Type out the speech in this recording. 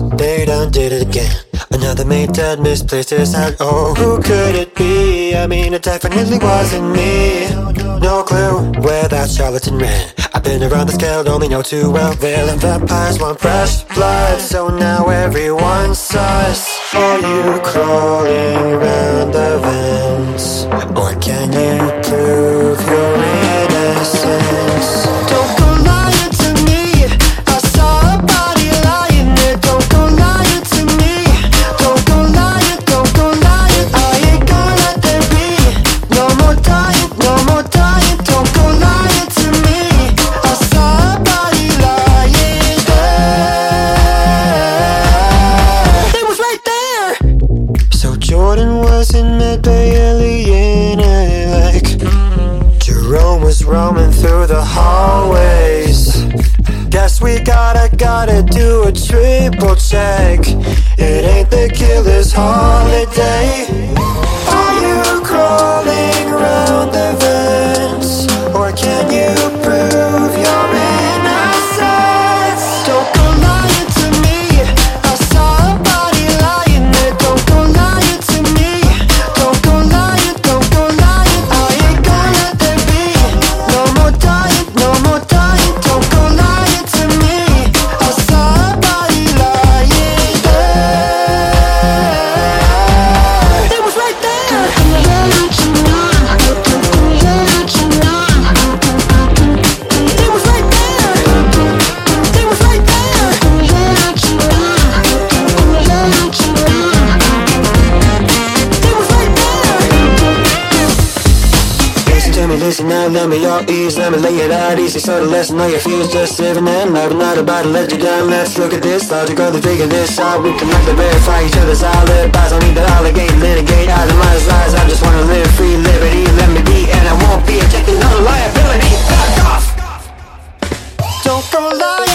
They done did it again. Another mate that misplaced his hat. Oh, who could it be? I mean, it definitely wasn't me. No clue where that charlatan ran. I've been around the scale, only know too well. Villain vampires want fresh blood, so now everyone's sus. Are you crawling around the vents? Or can you prove your roaming through the hallways. Guess we gotta, gotta do a triple check. It ain't the killer's holiday. me loosen up, let me all ease, let me lay it out easy. So the lesson all your fears just living them love, not about to let you down. Let's look at this, logic, logically figure this out. We connect to verify each other's alibis. Don't need to allegate, litigate, itemize lies. I just wanna live free, liberty, let me be And I won't be objecting another liability. Back off! Don't go lying.